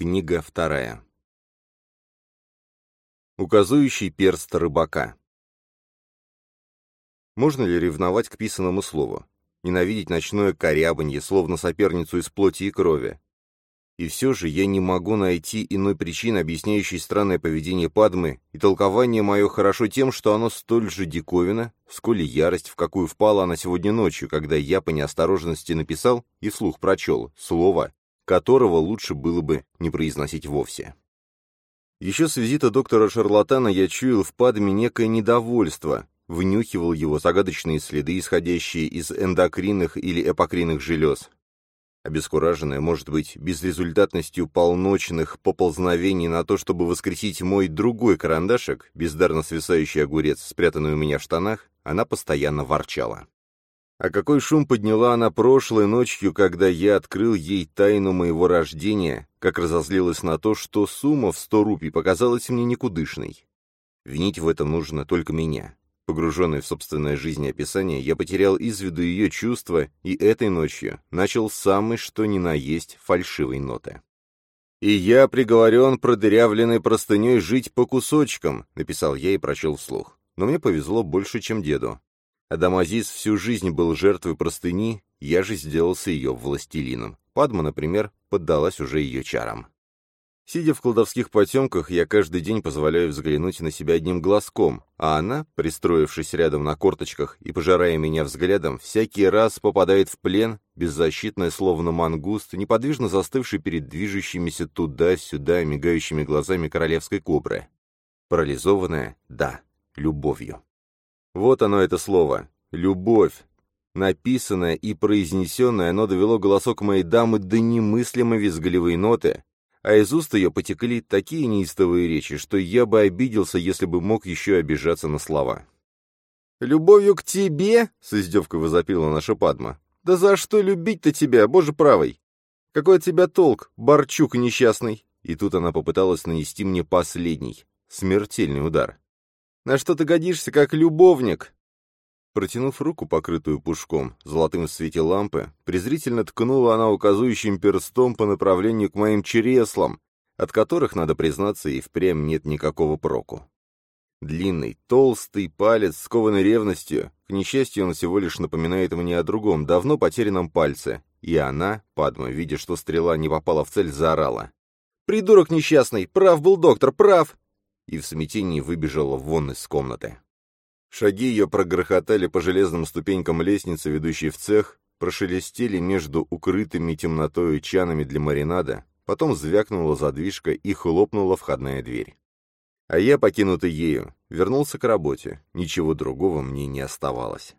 Книга вторая. Указующий перст рыбака. Можно ли ревновать к писанному слову? Ненавидеть ночное корябанье, словно соперницу из плоти и крови? И все же я не могу найти иной причины, объясняющей странное поведение Падмы, и толкование мое хорошо тем, что оно столь же диковина, сколь и ярость, в какую впала она сегодня ночью, когда я по неосторожности написал и вслух прочел слово, которого лучше было бы не произносить вовсе. Еще с визита доктора-шарлатана я чуял в Падме некое недовольство, внюхивал его загадочные следы, исходящие из эндокринных или эпокринных желез, Обескураженная, может быть, безрезультатностью полночных поползновений на то, чтобы воскресить мой другой карандашик, бездарно свисающий огурец, спрятанный у меня в штанах, она постоянно ворчала. А какой шум подняла она прошлой ночью, когда я открыл ей тайну моего рождения, как разозлилась на то, что сумма в сто рупий показалась мне никудышной. Винить в этом нужно только меня. Погруженный в собственное жизнеописание, я потерял из виду ее чувства и этой ночью начал самый что ни на есть фальшивой ноты. «И я приговорен продырявленной простыней жить по кусочкам», — написал я и прочел вслух. Но мне повезло больше, чем деду. Адамазис всю жизнь был жертвой простыни, я же сделался ее властелином. Падма, например, поддалась уже ее чарам. Сидя в кладовских потемках, я каждый день позволяю взглянуть на себя одним глазком, а она, пристроившись рядом на корточках и пожирая меня взглядом, всякий раз попадает в плен, беззащитная, словно мангуст, неподвижно застывший перед движущимися туда-сюда мигающими глазами королевской кобры. Парализованная, да, любовью. Вот оно это слово. Любовь. Написанное и произнесенное, оно довело голосок моей дамы до немыслимо визгливой ноты, а из уст ее потекли такие неистовые речи, что я бы обиделся, если бы мог еще обижаться на слова. «Любовью к тебе?» — с издевкой возопила наша Падма. «Да за что любить-то тебя, боже правый? Какой от тебя толк, Борчук несчастный?» И тут она попыталась нанести мне последний, смертельный удар. «На что ты годишься, как любовник?» Протянув руку, покрытую пушком, золотым в свете лампы, презрительно ткнула она указующим перстом по направлению к моим череслам, от которых, надо признаться, и впрямь нет никакого проку. Длинный, толстый палец, скованный ревностью, к несчастью, он всего лишь напоминает мне о другом, давно потерянном пальце, и она, Падма, видя, что стрела не попала в цель, заорала. «Придурок несчастный! Прав был доктор, прав!» И в смятении выбежала вон из комнаты. Шаги ее прогрохотали по железным ступенькам лестницы, ведущей в цех, прошелестели между укрытыми темнотой чанами для маринада, потом звякнула задвижка и хлопнула входная дверь. А я, покинутый ею, вернулся к работе, ничего другого мне не оставалось.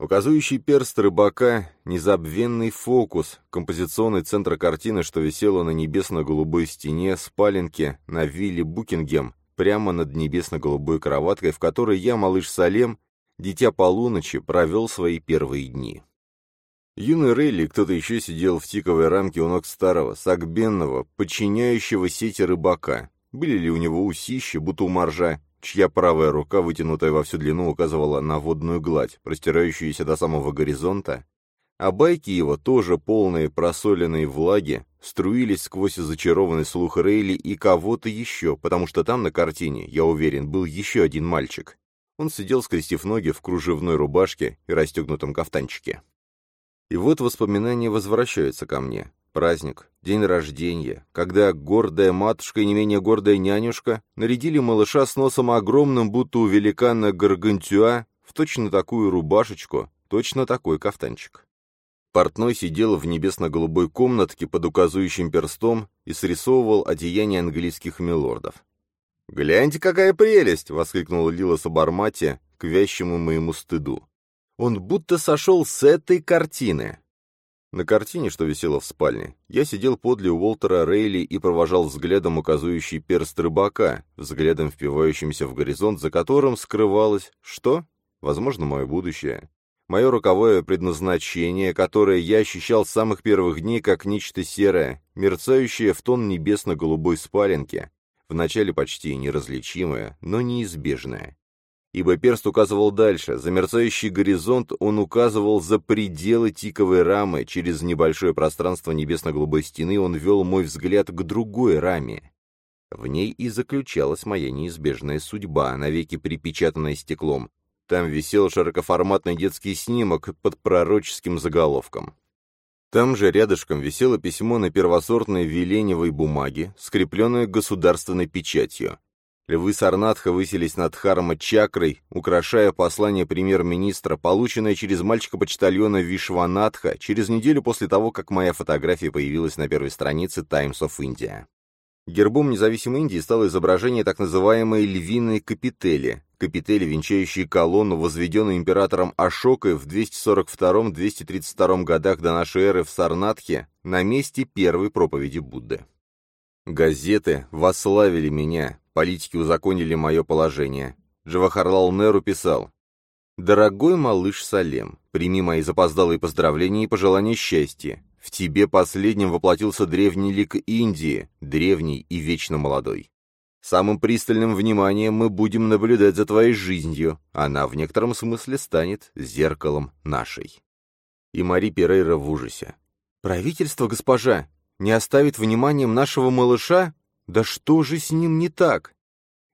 Указующий перст рыбака — незабвенный фокус, композиционный центр картины, что висело на небесно-голубой стене спаленки на вилле Букингем прямо над небесно-голубой кроваткой, в которой я, малыш Салем, дитя полуночи, провел свои первые дни. Юный Рейли кто-то еще сидел в тиковой рамке у ног старого, сагбенного, подчиняющего сети рыбака. Были ли у него усища, будто у моржа, чья правая рука, вытянутая во всю длину, указывала на водную гладь, простирающуюся до самого горизонта, а байки его, тоже полные просоленной влаги, струились сквозь зачарованный слух Рейли и кого-то еще, потому что там на картине, я уверен, был еще один мальчик. Он сидел, скрестив ноги в кружевной рубашке и расстегнутом кафтанчике. И вот воспоминания возвращаются ко мне. Праздник, день рождения, когда гордая матушка и не менее гордая нянюшка нарядили малыша с носом огромным, будто у великана Гаргантюа, в точно такую рубашечку, точно такой кафтанчик. Портной сидел в небесно-голубой комнатке под указующим перстом и срисовывал одеяние английских милордов. «Гляньте, какая прелесть!» — воскликнула Лила Сабармати к вящему моему стыду. «Он будто сошел с этой картины!» На картине, что висела в спальне, я сидел подле Уолтера Рейли и провожал взглядом указующий перст рыбака, взглядом впивающимся в горизонт, за которым скрывалось что? Возможно, мое будущее мое роковое предназначение, которое я ощущал с самых первых дней как нечто серое, мерцающее в тон небесно-голубой спаленки, вначале почти неразличимое, но неизбежное. ибо перст указывал дальше, за мерцающий горизонт он указывал за пределы тиковой рамы, через небольшое пространство небесно-голубой стены он вел мой взгляд к другой раме. В ней и заключалась моя неизбежная судьба, навеки припечатанная стеклом. Там висел широкоформатный детский снимок под пророческим заголовком. Там же рядышком висело письмо на первосортной веленевой бумаге, скрепленное государственной печатью. Львы Сарнатха высились над Харма чакрой, украшая послание премьер-министра, полученное через мальчика-почтальона Вишванатха через неделю после того, как моя фотография появилась на первой странице Times of India. Гербом независимой Индии стало изображение так называемой львиной капители, капители, венчающие колонну, возведенную императором Ашокой в 242-232 годах до нашей эры в Сарнатхе на месте первой проповеди Будды. Газеты восславили меня, Политики узаконили мое положение. Джавахарлал Неру писал, «Дорогой малыш Салем, прими мои запоздалые поздравления и пожелания счастья. В тебе последним воплотился древний лик Индии, древний и вечно молодой. Самым пристальным вниманием мы будем наблюдать за твоей жизнью. Она в некотором смысле станет зеркалом нашей». И Мари Перейра в ужасе. «Правительство, госпожа, не оставит вниманием нашего малыша? Да что же с ним не так?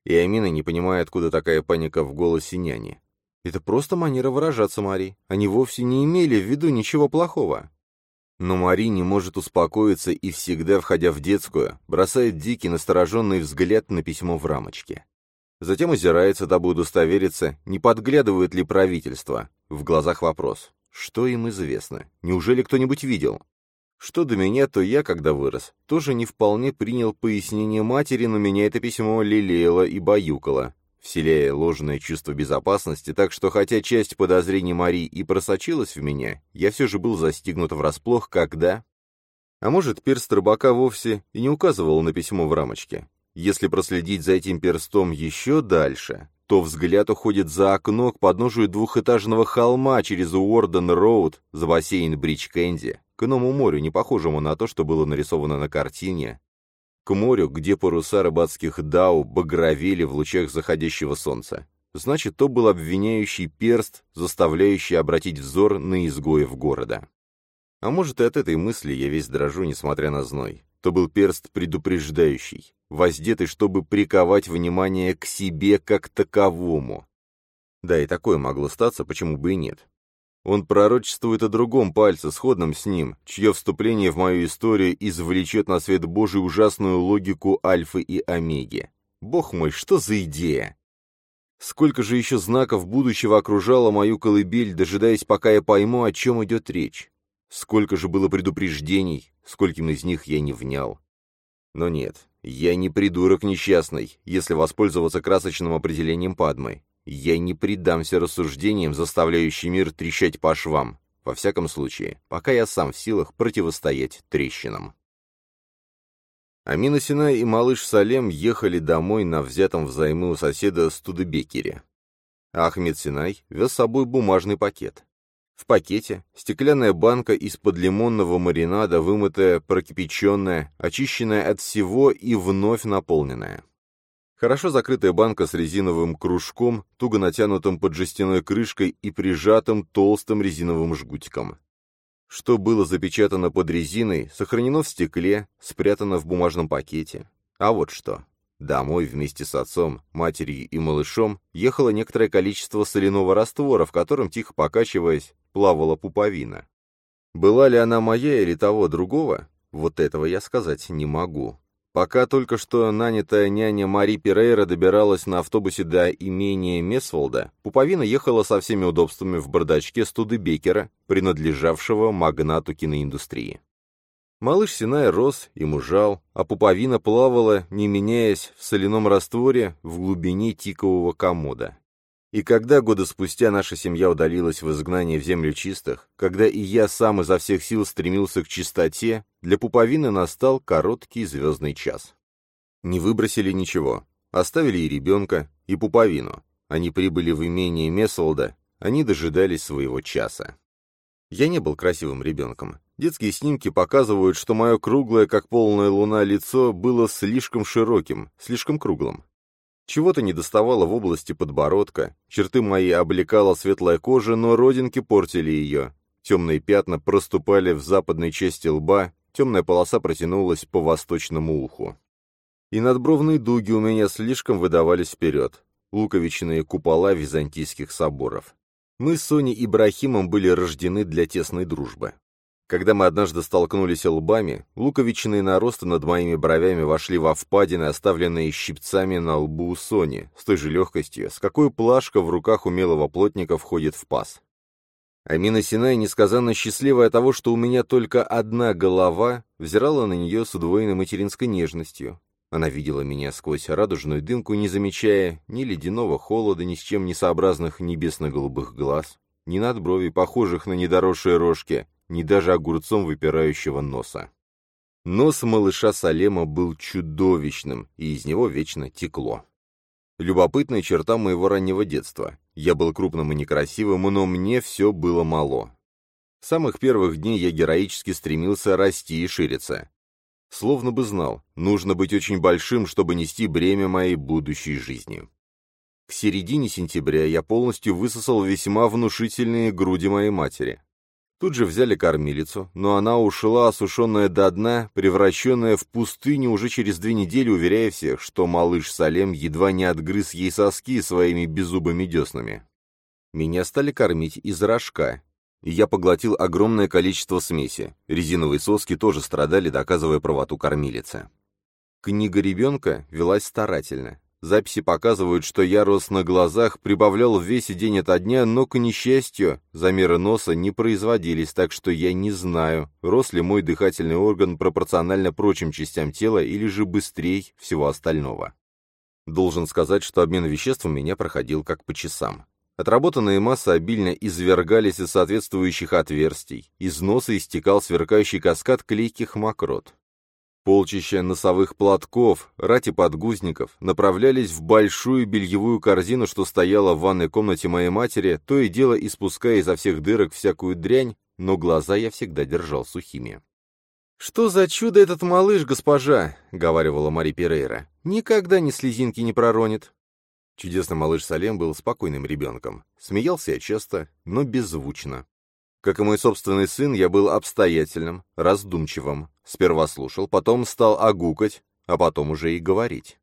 И Амина не понимает, откуда такая паника в голосе няни. Это просто манера выражаться Мари. Они вовсе не имели в виду ничего плохого. Но Мари не может успокоиться и всегда, входя в детскую, бросает дикий, настороженный взгляд на письмо в рамочке. Затем озирается, дабы удостовериться, не подглядывает ли правительство. В глазах вопрос. Что им известно? Неужели кто-нибудь видел? Что до меня, то я, когда вырос, тоже не вполне принял пояснение матери, но меня это письмо лелеяло и баюкало, вселяя ложное чувство безопасности, так что хотя часть подозрений Марии и просочилась в меня, я все же был застигнут врасплох, когда... А может, перст рыбака вовсе и не указывал на письмо в рамочке. Если проследить за этим перстом еще дальше, то взгляд уходит за окно к подножию двухэтажного холма через Уорден-Роуд за бассейн Бридж Кэнди, к иному морю, не похожему на то, что было нарисовано на картине, к морю, где паруса рыбацких дау багровели в лучах заходящего солнца. Значит, то был обвиняющий перст, заставляющий обратить взор на изгоев города. А может, и от этой мысли я весь дрожу, несмотря на зной. То был перст предупреждающий, воздетый, чтобы приковать внимание к себе как таковому. Да, и такое могло статься, почему бы и нет. Он пророчествует о другом пальце, сходном с ним, чье вступление в мою историю извлечет на свет Божий ужасную логику альфы и омеги. Бог мой, что за идея? Сколько же еще знаков будущего окружало мою колыбель, дожидаясь, пока я пойму, о чем идет речь? Сколько же было предупреждений, скольким из них я не внял. Но нет, я не придурок несчастный, если воспользоваться красочным определением Падмы. Я не предамся рассуждениям, заставляющим мир трещать по швам, во всяком случае, пока я сам в силах противостоять трещинам. Амина Сина и малыш Салем ехали домой на взятом взаймы у соседа Студебекере. Ахмед Синай вез с собой бумажный пакет. В пакете стеклянная банка из-под лимонного маринада, вымытая, прокипяченная, очищенная от всего и вновь наполненная. Хорошо закрытая банка с резиновым кружком, туго натянутым под жестяной крышкой и прижатым толстым резиновым жгутиком. Что было запечатано под резиной, сохранено в стекле, спрятано в бумажном пакете. А вот что. Домой вместе с отцом, матерью и малышом ехало некоторое количество соляного раствора, в котором, тихо покачиваясь, плавала пуповина. Была ли она моя или того другого, вот этого я сказать не могу. Пока только что нанятая няня Мари Перейра добиралась на автобусе до имения Месволда, Пуповина ехала со всеми удобствами в бардачке Студебекера, принадлежавшего магнату киноиндустрии. Малыш Синай рос и мужал, а пуповина плавала, не меняясь, в соляном растворе в глубине тикового комода. И когда года спустя наша семья удалилась в изгнание в землю чистых, когда и я сам изо всех сил стремился к чистоте, для пуповины настал короткий звездный час. Не выбросили ничего, оставили и ребенка, и пуповину. Они прибыли в имение Месолда, они дожидались своего часа. Я не был красивым ребенком. Детские снимки показывают, что мое круглое, как полная луна, лицо было слишком широким, слишком круглым. Чего-то недоставало в области подбородка, черты мои облекала светлая кожа, но родинки портили ее. Темные пятна проступали в западной части лба, темная полоса протянулась по восточному уху. И надбровные дуги у меня слишком выдавались вперед, луковичные купола византийских соборов. Мы с Соней Ибрахимом были рождены для тесной дружбы. Когда мы однажды столкнулись лбами, луковичные наросты над моими бровями вошли во впадины, оставленные щипцами на лбу Сони, с той же легкостью, с какой плашка в руках умелого плотника входит в паз. Амина Синай, несказанно счастливая того, что у меня только одна голова, взирала на нее с удвоенной материнской нежностью. Она видела меня сквозь радужную дымку, не замечая ни ледяного холода, ни с чем не сообразных небесно-голубых глаз, ни надбровий, похожих на недоросшие рожки, ни даже огурцом выпирающего носа. Нос малыша Салема был чудовищным, и из него вечно текло. Любопытная черта моего раннего детства. Я был крупным и некрасивым, но мне все было мало. С самых первых дней я героически стремился расти и шириться. Словно бы знал, нужно быть очень большим, чтобы нести бремя моей будущей жизни. К середине сентября я полностью высосал весьма внушительные груди моей матери. Тут же взяли кормилицу, но она ушла, осушенная до дна, превращенная в пустыню уже через две недели, уверяя всех, что малыш Салем едва не отгрыз ей соски своими беззубыми деснами. Меня стали кормить из рожка, и я поглотил огромное количество смеси. Резиновые соски тоже страдали, доказывая правоту кормилицы. Книга ребенка велась старательно. Записи показывают, что я рос на глазах, прибавлял в весе день ото дня, но, к несчастью, замеры носа не производились, так что я не знаю, рос ли мой дыхательный орган пропорционально прочим частям тела или же быстрее всего остального. Должен сказать, что обмен веществ у меня проходил как по часам. Отработанные массы обильно извергались из соответствующих отверстий, из носа истекал сверкающий каскад клейких мокрот. Полчища носовых платков, рати подгузников направлялись в большую бельевую корзину, что стояла в ванной комнате моей матери, то и дело испуская изо всех дырок всякую дрянь, но глаза я всегда держал сухими. «Что за чудо этот малыш, госпожа?» — говаривала Мари Перейра. «Никогда ни слезинки не проронит». Чудесный малыш Салем был спокойным ребенком. Смеялся я часто, но беззвучно. Как и мой собственный сын, я был обстоятельным, раздумчивым. Сперва слушал, потом стал огукать, а потом уже и говорить.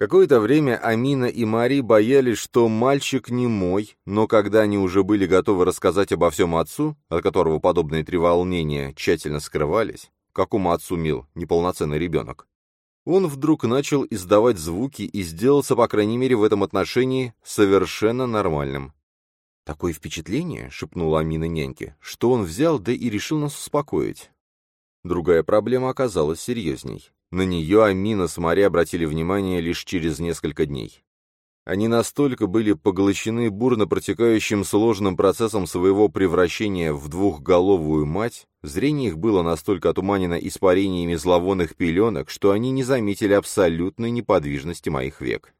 Какое-то время Амина и Мари боялись, что мальчик не мой, но когда они уже были готовы рассказать обо всем отцу, от которого подобные треволнения тщательно скрывались, какому отцу мил неполноценный ребенок, он вдруг начал издавать звуки и сделался, по крайней мере, в этом отношении совершенно нормальным. «Такое впечатление», — шепнула Амина няньке, — «что он взял, да и решил нас успокоить». Другая проблема оказалась серьезней. На нее Амина с Мари обратили внимание лишь через несколько дней. Они настолько были поглощены бурно протекающим сложным процессом своего превращения в двухголовую мать, зрение их было настолько отуманено испарениями зловонных пеленок, что они не заметили абсолютной неподвижности моих век.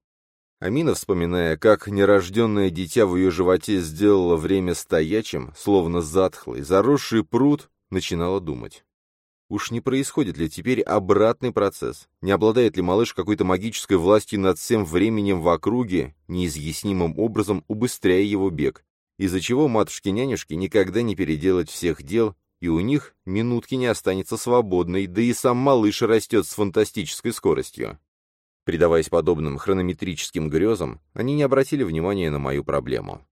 Амина, вспоминая, как нерожденное дитя в ее животе сделало время стоячим, словно затхлый, заросший пруд, начинала думать. Уж не происходит ли теперь обратный процесс? Не обладает ли малыш какой-то магической властью над всем временем в округе, неизъяснимым образом убыстряя его бег, из-за чего матушки-нянюшки никогда не переделать всех дел, и у них минутки не останется свободной, да и сам малыш растет с фантастической скоростью. Предаваясь подобным хронометрическим грезам, они не обратили внимания на мою проблему.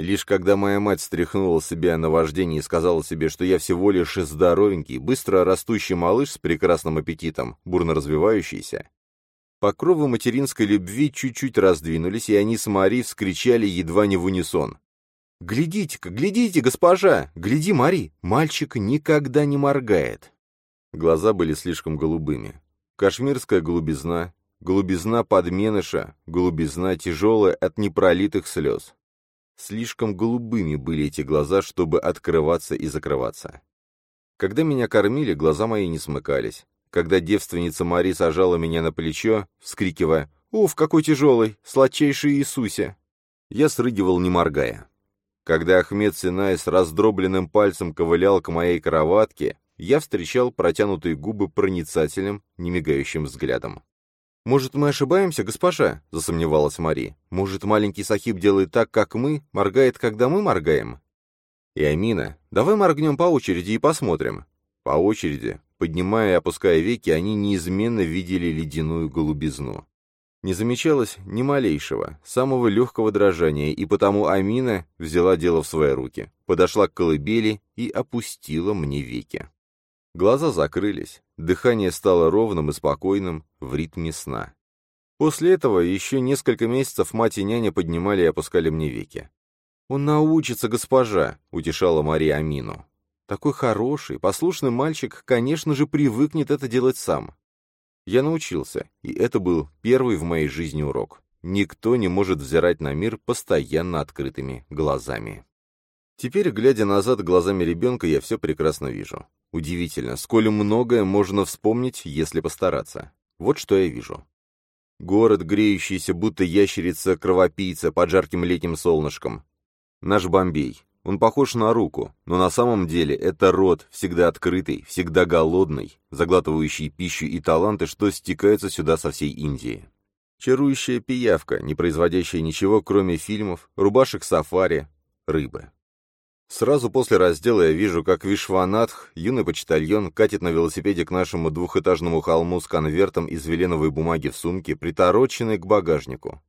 Лишь когда моя мать стряхнула себя на вождение и сказала себе, что я всего лишь здоровенький, быстро растущий малыш с прекрасным аппетитом, бурно развивающийся, покровы материнской любви чуть-чуть раздвинулись, и они с Мари вскричали едва не в унисон. «Глядите-ка, глядите, госпожа! Гляди, Мари! Мальчик никогда не моргает!» Глаза были слишком голубыми. Кашмирская голубизна, Голубизна подменыша, голубизна тяжелая от непролитых слез. Слишком голубыми были эти глаза, чтобы открываться и закрываться. Когда меня кормили, глаза мои не смыкались. Когда девственница Мари сажала меня на плечо, вскрикивая «Уф, какой тяжелый! Сладчайший Иисусе!» Я срыгивал, не моргая. Когда Ахмед Синай с раздробленным пальцем ковылял к моей кроватке, я встречал протянутые губы проницательным, немигающим взглядом. «Может, мы ошибаемся, госпожа?» — засомневалась Мари. «Может, маленький Сахиб делает так, как мы, моргает, когда мы моргаем?» «И Амина, давай моргнем по очереди и посмотрим». По очереди, поднимая и опуская веки, они неизменно видели ледяную голубизну. Не замечалось ни малейшего, самого легкого дрожания, и потому Амина взяла дело в свои руки, подошла к колыбели и опустила мне веки. Глаза закрылись, дыхание стало ровным и спокойным, в ритме сна. После этого еще несколько месяцев мать и няня поднимали и опускали мне веки. «Он научится, госпожа», — утешала Мария Амину. «Такой хороший, послушный мальчик, конечно же, привыкнет это делать сам. Я научился, и это был первый в моей жизни урок. Никто не может взирать на мир постоянно открытыми глазами. Теперь, глядя назад глазами ребенка, я все прекрасно вижу. Удивительно, сколь многое можно вспомнить, если постараться. Вот что я вижу. Город, греющийся, будто ящерица-кровопийца под жарким летним солнышком. Наш Бомбей. Он похож на руку, но на самом деле это рот, всегда открытый, всегда голодный, заглатывающий пищу и таланты, что стекаются сюда со всей Индии. Чарующая пиявка, не производящая ничего, кроме фильмов, рубашек сафари, рыбы. Сразу после раздела я вижу, как Вишванатх, юный почтальон, катит на велосипеде к нашему двухэтажному холму с конвертом из веленовой бумаги в сумке, притороченной к багажнику.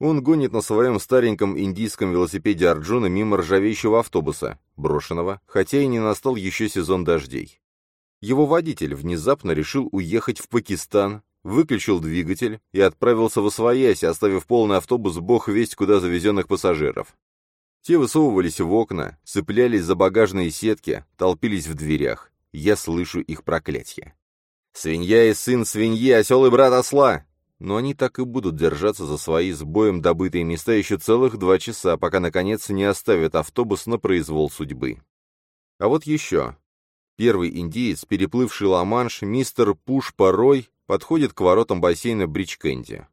Он гонит на своем стареньком индийском велосипеде Арджуна мимо ржавеющего автобуса, брошенного, хотя и не настал еще сезон дождей. Его водитель внезапно решил уехать в Пакистан, выключил двигатель и отправился в Освоясь, оставив полный автобус бог весть куда завезенных пассажиров. Те высовывались в окна, цеплялись за багажные сетки, толпились в дверях. Я слышу их проклятие. «Свинья и сын свиньи, осел и брат осла!» но они так и будут держаться за свои с боем добытые места еще целых два часа, пока, наконец, не оставят автобус на произвол судьбы. А вот еще. Первый индиец, переплывший Ла-Манш, мистер Пуш Порой, подходит к воротам бассейна Бричкенди.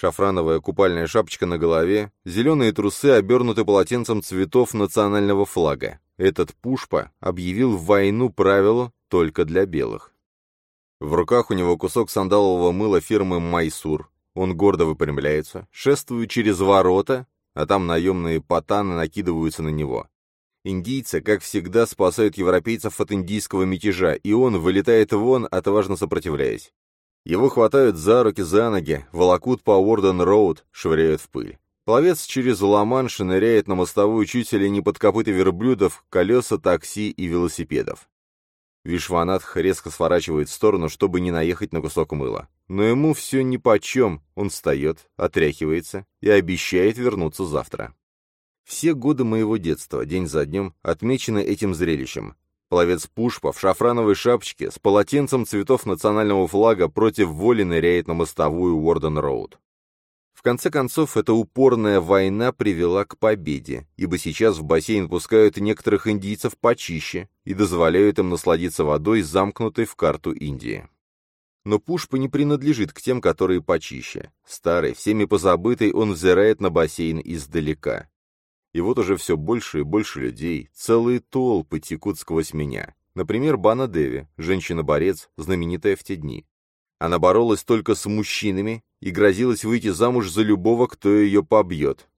Шафрановая купальная шапочка на голове, зеленые трусы обернуты полотенцем цветов национального флага. Этот Пушпа объявил войну правилу только для белых. В руках у него кусок сандалового мыла фирмы «Майсур». Он гордо выпрямляется, шествует через ворота, а там наемные патаны накидываются на него. Индийцы, как всегда, спасают европейцев от индийского мятежа, и он вылетает вон, отважно сопротивляясь. Его хватают за руки, за ноги, волокут по Уорден-Роуд, швыряют в пыль. Пловец через Ла-Манш ныряет на мостовую чуть ли не под копыта верблюдов, колеса такси и велосипедов. Вишванатх резко сворачивает в сторону, чтобы не наехать на кусок мыла. Но ему все нипочем, он встает, отряхивается и обещает вернуться завтра. Все годы моего детства, день за днем, отмечены этим зрелищем. Пловец Пушпа в шафрановой шапочке с полотенцем цветов национального флага против воли ныряет на мостовую Уорден-Роуд. В конце концов, эта упорная война привела к победе, ибо сейчас в бассейн пускают некоторых индийцев почище и дозволяют им насладиться водой, замкнутой в карту Индии. Но Пушпа не принадлежит к тем, которые почище. Старый, всеми позабытый, он взирает на бассейн издалека. И вот уже все больше и больше людей, целые толпы текут сквозь меня. Например, Бана Деви, женщина-борец, знаменитая в те дни. Она боролась только с мужчинами и грозилась выйти замуж за любого, кто ее побьет.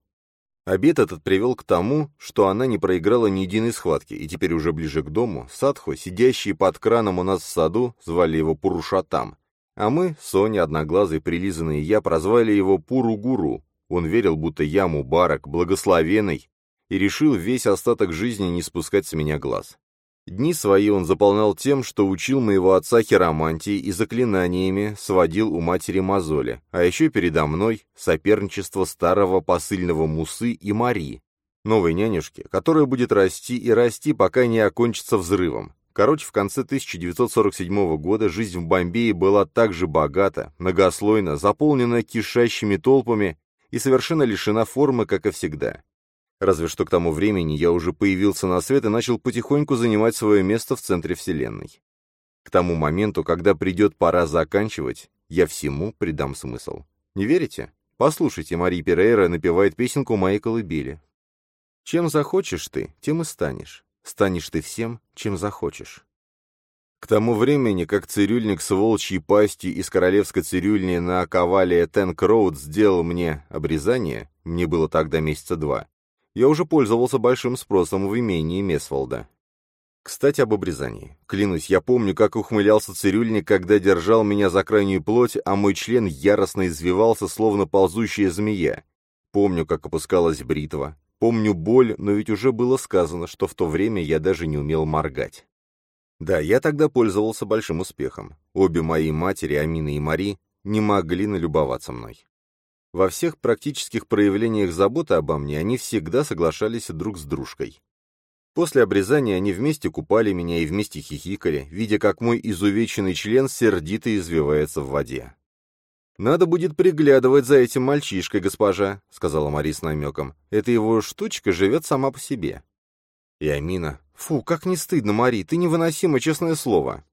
Обед этот привел к тому, что она не проиграла ни единой схватки, и теперь уже ближе к дому Садхо, сидящий под краном у нас в саду, звали его Пурушатам, а мы, Соня, Одноглазый, Прилизанный я, прозвали его Пуру-Гуру. Он верил, будто я Мубарак, благословенный, и решил весь остаток жизни не спускать с меня глаз. Дни свои он заполнял тем, что учил моего отца хиромантии и заклинаниями, сводил у матери мозоли, а еще передо мной соперничество старого посыльного Мусы и Мари, новой нянюшки, которая будет расти и расти, пока не окончится взрывом. Короче, в конце 1947 года жизнь в Бомбее была так же богата, многослойна, заполнена кишащими толпами и совершенно лишена формы, как и всегда. Разве что к тому времени я уже появился на свет и начал потихоньку занимать свое место в центре Вселенной. К тому моменту, когда придет пора заканчивать, я всему придам смысл. Не верите? Послушайте, Мари Перейра напевает песенку моей колыбели. «Чем захочешь ты, тем и станешь. Станешь ты всем, чем захочешь». К тому времени, как цирюльник с волчьей пастью из королевской цирюльни на ковале Тенк-Роуд сделал мне обрезание, мне было тогда месяца два, я уже пользовался большим спросом в имении Месфолда. Кстати, об обрезании. Клянусь, я помню, как ухмылялся цирюльник, когда держал меня за крайнюю плоть, а мой член яростно извивался, словно ползущая змея. Помню, как опускалась бритва. Помню боль, но ведь уже было сказано, что в то время я даже не умел моргать. Да, я тогда пользовался большим успехом. Обе мои матери, Амина и Мари, не могли налюбоваться мной. Во всех практических проявлениях заботы обо мне они всегда соглашались друг с дружкой. После обрезания они вместе купали меня и вместе хихикали, видя, как мой изувеченный член сердито извивается в воде. «Надо будет приглядывать за этим мальчишкой, госпожа», — сказала Мари с намеком. «Эта его штучка живет сама по себе». И Амина. «Фу, как не стыдно, Мари, ты невыносима, честное слово».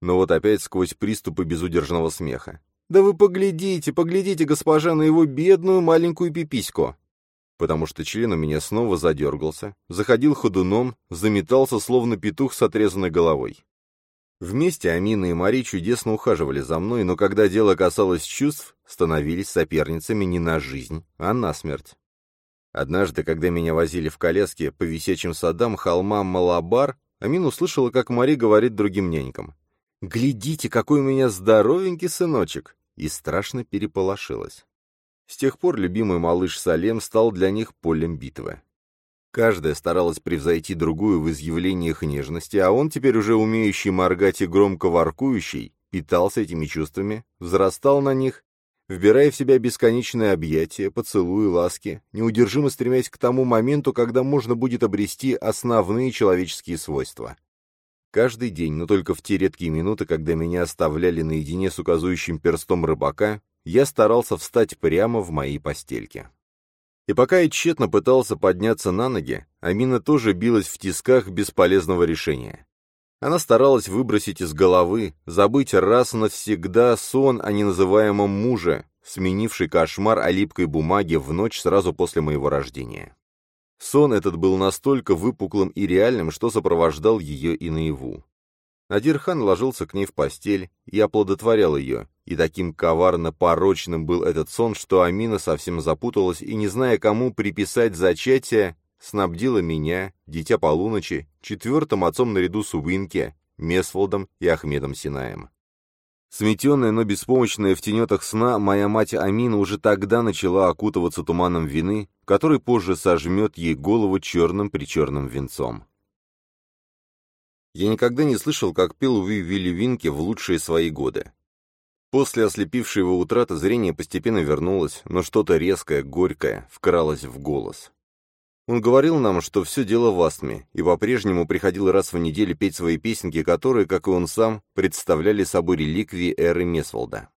Но вот опять сквозь приступы безудержного смеха. «Да вы поглядите, поглядите, госпожа, на его бедную маленькую пипиську!» Потому что член у меня снова задергался, заходил ходуном, заметался, словно петух с отрезанной головой. Вместе Амина и Мари чудесно ухаживали за мной, но когда дело касалось чувств, становились соперницами не на жизнь, а на смерть. Однажды, когда меня возили в коляске по висячим садам холма Малабар, Амин услышала, как Мари говорит другим нянькам. «Глядите, какой у меня здоровенький сыночек! И страшно переполошилась. С тех пор любимый малыш Салем стал для них полем битвы. Каждая старалась превзойти другую в изъявлениях нежности, а он, теперь уже умеющий моргать и громко воркующий, питался этими чувствами, взрастал на них, вбирая в себя бесконечные объятия, поцелуи, ласки, неудержимо стремясь к тому моменту, когда можно будет обрести основные человеческие свойства. Каждый день, но только в те редкие минуты, когда меня оставляли наедине с указующим перстом рыбака, я старался встать прямо в моей постельке. И пока я тщетно пытался подняться на ноги, Амина тоже билась в тисках бесполезного решения. Она старалась выбросить из головы, забыть раз навсегда сон о неназываемом муже, сменивший кошмар о липкой бумаге в ночь сразу после моего рождения. Сон этот был настолько выпуклым и реальным, что сопровождал ее и наяву. Надирхан ложился к ней в постель и оплодотворял ее, и таким коварно-порочным был этот сон, что Амина совсем запуталась и, не зная кому приписать зачатие, снабдила меня, дитя полуночи, четвертым отцом наряду с Уинке, Месфолдом и Ахмедом Синаем. Сметенная, но беспомощная в тенетах сна, моя мать Амина уже тогда начала окутываться туманом вины, который позже сожмет ей голову черным-причерным венцом. Я никогда не слышал, как пел Уи Вилли Винки в лучшие свои годы. После ослепившей его утраты зрение постепенно вернулось, но что-то резкое, горькое вкралось в голос. Он говорил нам, что все дело в астме, и по-прежнему приходил раз в неделю петь свои песенки, которые, как и он сам, представляли собой реликвии эры Месволда.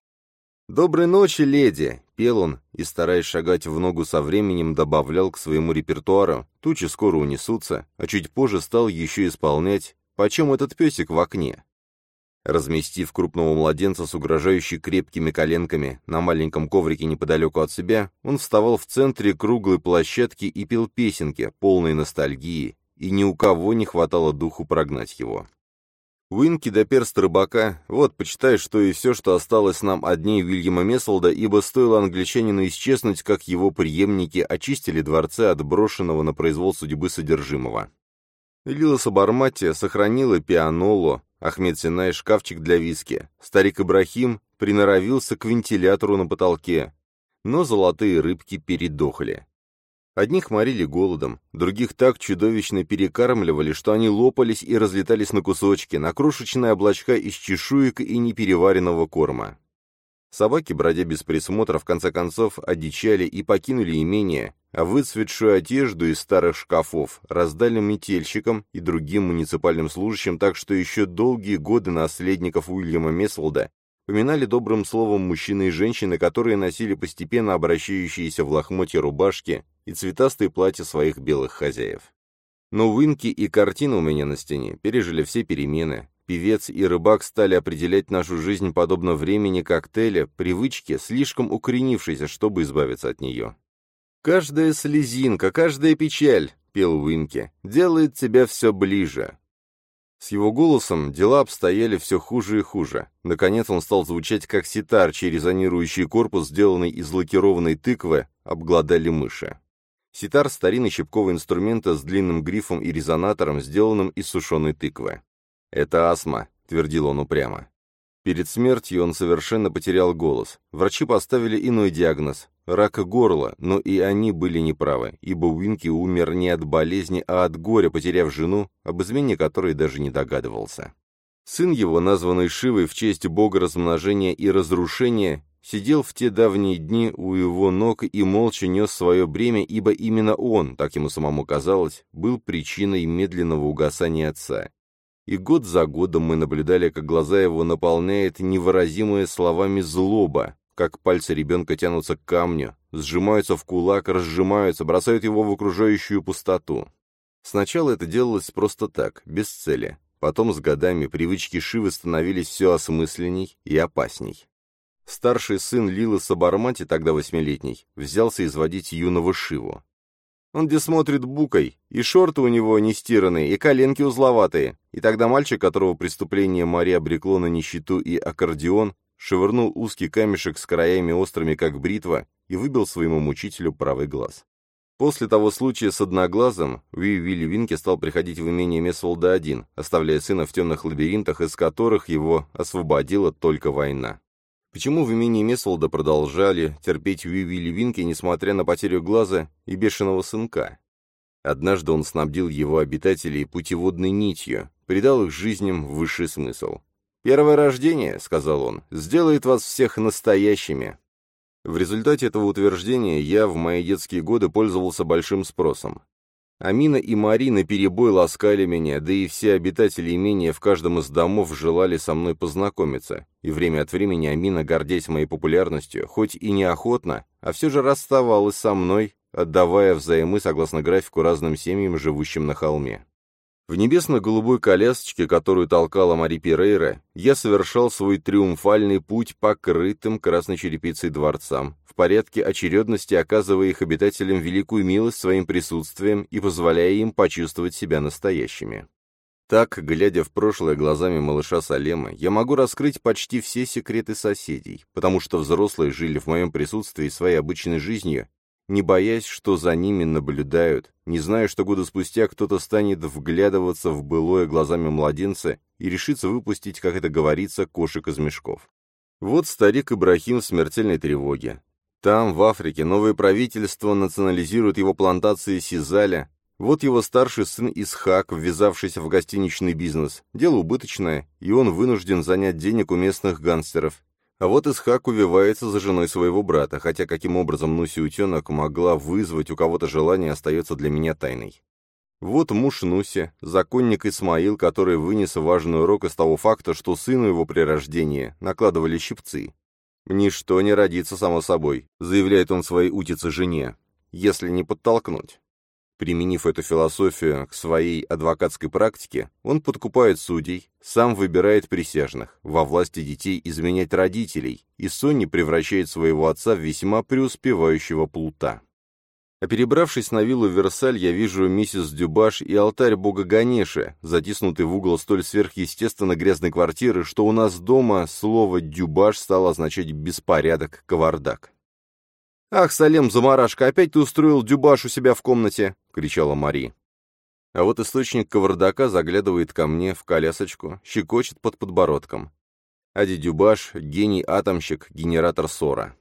«Доброй ночи, леди!» — пел он, и, стараясь шагать в ногу со временем, добавлял к своему репертуару «Тучи скоро унесутся», а чуть позже стал еще исполнять «Почем этот песик в окне?» Разместив крупного младенца с угрожающей крепкими коленками на маленьком коврике неподалеку от себя, он вставал в центре круглой площадки и пел песенки, полные ностальгии, и ни у кого не хватало духу прогнать его. Уинки до перст рыбака, вот, почитай, что и все, что осталось нам от дней Вильяма Месселда, ибо стоило англичанину исчезнуть, как его преемники очистили дворцы от брошенного на произвол судьбы содержимого. Лила Сабарматия сохранила пианоло, Ахмед Синай — шкафчик для виски. Старик Ибрахим приноровился к вентилятору на потолке. Но золотые рыбки передохли. Одних морили голодом, других так чудовищно перекармливали, что они лопались и разлетались на кусочки, на крошечные облачка из чешуек и непереваренного корма. Собаки, бродя без присмотра, в конце концов одичали и покинули имение, а выцветшую одежду из старых шкафов раздали метельщикам и другим муниципальным служащим, так что еще долгие годы наследников Уильяма Месволда поминали добрым словом мужчины и женщины, которые носили постепенно обращающиеся в лохмотья рубашки и цветастые платья своих белых хозяев. Но Уинки и картина у меня на стене пережили все перемены. Певец и рыбак стали определять нашу жизнь подобно времени коктейля, привычке, слишком укоренившейся, чтобы избавиться от нее. «Каждая слезинка, каждая печаль», — пел Уинки, — «делает тебя все ближе». С его голосом дела обстояли все хуже и хуже. Наконец он стал звучать как ситар, чей резонирующий корпус, сделанный из лакированной тыквы, обглодали мыши. Ситар — старинный щипковый инструмент с длинным грифом и резонатором, сделанным из сушеной тыквы. «Это астма», — твердил он упрямо. Перед смертью он совершенно потерял голос. Врачи поставили иной диагноз – рак горла, но и они были неправы, ибо Уинки умер не от болезни, а от горя, потеряв жену, об измене которой даже не догадывался. Сын его, названный Шивой в честь бога размножения и разрушения, сидел в те давние дни у его ног и молча нес свое бремя, ибо именно он, так ему самому казалось, был причиной медленного угасания отца. И год за годом мы наблюдали, как глаза его наполняет невыразимое словами злоба, как пальцы ребенка тянутся к камню, сжимаются в кулак, разжимаются, бросают его в окружающую пустоту. Сначала это делалось просто так, без цели. Потом с годами привычки Шивы становились все осмысленней и опасней. Старший сын Лилы Сабармати, тогда восьмилетний, взялся изводить юного Шиву. Он где смотрит букой, и шорты у него не стиранные, и коленки узловатые. И тогда мальчик, которого преступление Мари обрекло на нищету и аккордеон, швырнул узкий камешек с краями острыми, как бритва, и выбил своему мучителю правый глаз. После того случая с одноглазым Уи Вилли Винки стал приходить в имение Месволда один, оставляя сына в темных лабиринтах, из которых его освободила только война. Почему в имении Месволда продолжали терпеть Виви Левинки, несмотря на потерю глаза и бешеного сынка? Однажды он снабдил его обитателей путеводной нитью, придал их жизням высший смысл. «Первое рождение», — сказал он, — «сделает вас всех настоящими». В результате этого утверждения я в мои детские годы пользовался большим спросом. Амина и Марина перебой ласкали меня, да и все обитатели имения в каждом из домов желали со мной познакомиться, и время от времени Амина, гордясь моей популярностью, хоть и неохотно, а все же расставалась со мной, отдавая взаймы согласно графику разным семьям, живущим на холме. В небесно-голубой колясочке, которую толкала Мари Пирейра, я совершал свой триумфальный путь покрытым красной черепицей дворцам, в порядке очередности оказывая их обитателям великую милость своим присутствием и позволяя им почувствовать себя настоящими. Так, глядя в прошлое глазами малыша Салема, я могу раскрыть почти все секреты соседей, потому что взрослые жили в моем присутствии своей обычной жизнью не боясь, что за ними наблюдают, не зная, что года спустя кто-то станет вглядываться в былое глазами младенца и решится выпустить, как это говорится, кошек из мешков. Вот старик Ибрахим в смертельной тревоге. Там, в Африке, новое правительство национализирует его плантации сизаля, вот его старший сын Исхак, ввязавшийся в гостиничный бизнес. Дело убыточное, и он вынужден занять денег у местных гангстеров, а вот Исхак увивается за женой своего брата, хотя каким образом Нуси Утенок могла вызвать у кого-то желание, остается для меня тайной. Вот муж Нуси, законник Исмаил, который вынес важный урок из того факта, что сыну его при рождении накладывали щипцы. «Ничто не родится само собой», — заявляет он своей утице жене, — «если не подтолкнуть». Применив эту философию к своей адвокатской практике, он подкупает судей, сам выбирает присяжных, во власти детей изменять родителей, и Сонни превращает своего отца в весьма преуспевающего плута. А перебравшись на виллу Версаль, я вижу миссис Дюбаш и алтарь бога Ганеши, затиснутый в угол столь сверхъестественно грязной квартиры, что у нас дома слово «дюбаш» стало означать «беспорядок», «кавардак». «Ах, Салем, замарашка, опять ты устроил дюбаш у себя в комнате!» — кричала Мари. А вот источник кавардака заглядывает ко мне в колясочку, щекочет под подбородком. Ади Дюбаш — гений-атомщик, генератор ссора.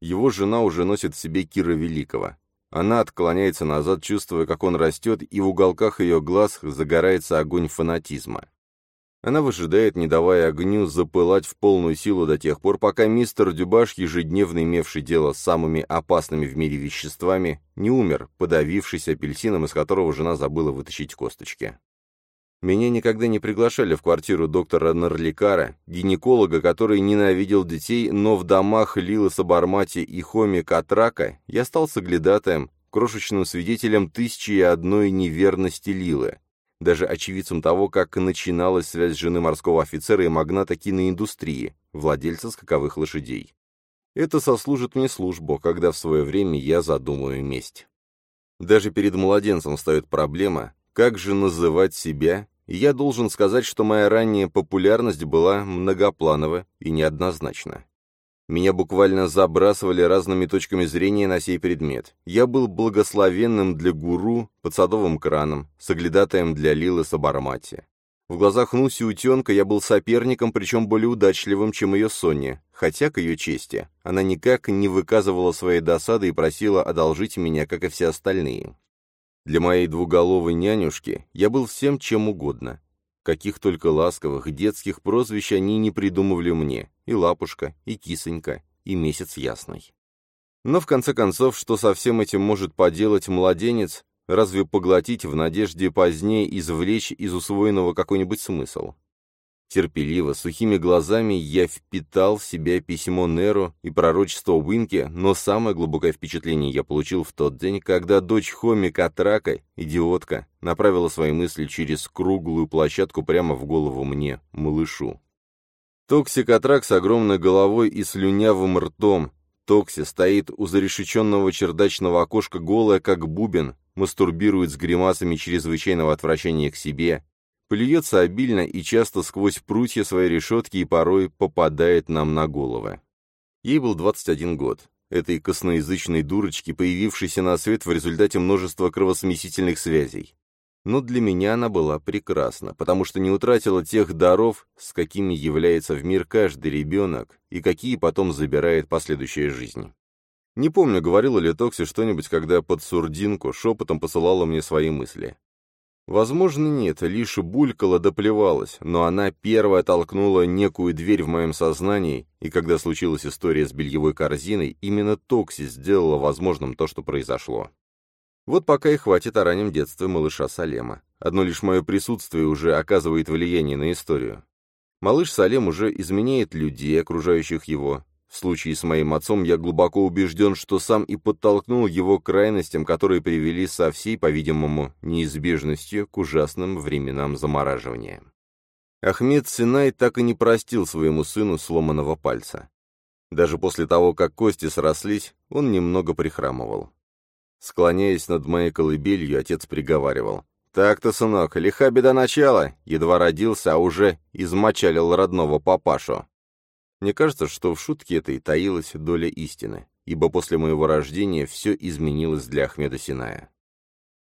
Его жена уже носит в себе Кира Великого. Она отклоняется назад, чувствуя, как он растет, и в уголках ее глаз загорается огонь фанатизма. Она выжидает, не давая огню запылать в полную силу до тех пор, пока мистер Дюбаш, ежедневно имевший дело с самыми опасными в мире веществами, не умер, подавившись апельсином, из которого жена забыла вытащить косточки. Меня никогда не приглашали в квартиру доктора Нарликара, гинеколога, который ненавидел детей, но в домах Лилы Сабармати и Хоми Катрака я стал соглядатаем, крошечным свидетелем тысячи и одной неверности Лилы, даже очевидцем того, как начиналась связь жены морского офицера и магната киноиндустрии, владельца скаковых лошадей. Это сослужит мне службу, когда в свое время я задумаю месть. Даже перед младенцем встает проблема, как же называть себя и я должен сказать, что моя ранняя популярность была многопланова и неоднозначна. Меня буквально забрасывали разными точками зрения на сей предмет. Я был благословенным для гуру под садовым краном, соглядатаем для Лилы Сабармати. В глазах Нуси Утенка я был соперником, причем более удачливым, чем ее Соня, хотя, к ее чести, она никак не выказывала своей досады и просила одолжить меня, как и все остальные. Для моей двуголовой нянюшки я был всем чем угодно, Каких только ласковых детских прозвищ они не придумывали мне. И лапушка, и кисонька, и месяц ясный. Но в конце концов, что со всем этим может поделать младенец, разве поглотить в надежде позднее извлечь из усвоенного какой-нибудь смысл? Терпеливо, сухими глазами я впитал в себя письмо Неру и пророчество Уинки, но самое глубокое впечатление я получил в тот день, когда дочь Хоми Катрака, идиотка, направила свои мысли через круглую площадку прямо в голову мне, малышу. Токси Катрак с огромной головой и слюнявым ртом. Токси стоит у зарешеченного чердачного окошка голая, как бубен, мастурбирует с гримасами чрезвычайного отвращения к себе, плюется обильно и часто сквозь прутья своей решетки и порой попадает нам на головы. Ей был 21 год. Этой косноязычной дурочки, появившейся на свет в результате множества кровосмесительных связей. Но для меня она была прекрасна, потому что не утратила тех даров, с какими является в мир каждый ребенок, и какие потом забирает последующая жизнь. Не помню, говорила ли Токси что-нибудь, когда под сурдинку шепотом посылала мне свои мысли. Возможно, нет, лишь булькала доплевалась, но она первая толкнула некую дверь в моем сознании, и когда случилась история с бельевой корзиной, именно Токси сделала возможным то, что произошло. Вот пока и хватит о раннем детстве малыша Салема. Одно лишь мое присутствие уже оказывает влияние на историю. Малыш Салем уже изменяет людей, окружающих его, в случае с моим отцом я глубоко убежден, что сам и подтолкнул его к крайностям, которые привели со всей, по-видимому, неизбежностью к ужасным временам замораживания. Ахмед Синай так и не простил своему сыну сломанного пальца. Даже после того, как кости срослись, он немного прихрамывал. Склоняясь над моей колыбелью, отец приговаривал. «Так-то, сынок, лиха беда начала. Едва родился, а уже измочалил родного папашу. Мне кажется, что в шутке этой таилась доля истины, ибо после моего рождения все изменилось для Ахмеда Синая.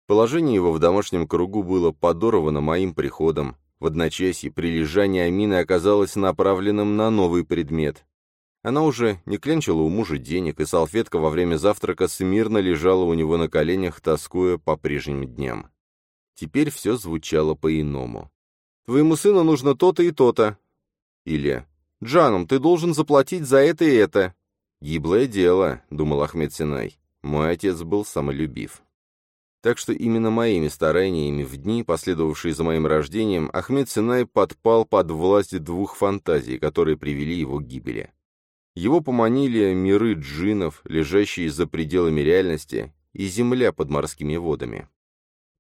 Положение его в домашнем кругу было подорвано моим приходом, в одночасье прилежание Амины оказалось направленным на новый предмет. Она уже не клянчила у мужа денег, и салфетка во время завтрака смирно лежала у него на коленях, тоскуя по прежним дням. Теперь все звучало по-иному. «Твоему сыну нужно то-то и то-то». Или Джаном, ты должен заплатить за это и это». «Гиблое дело», — думал Ахмед Синай. «Мой отец был самолюбив». Так что именно моими стараниями в дни, последовавшие за моим рождением, Ахмед Синай подпал под власть двух фантазий, которые привели его к гибели. Его поманили миры джинов, лежащие за пределами реальности, и земля под морскими водами.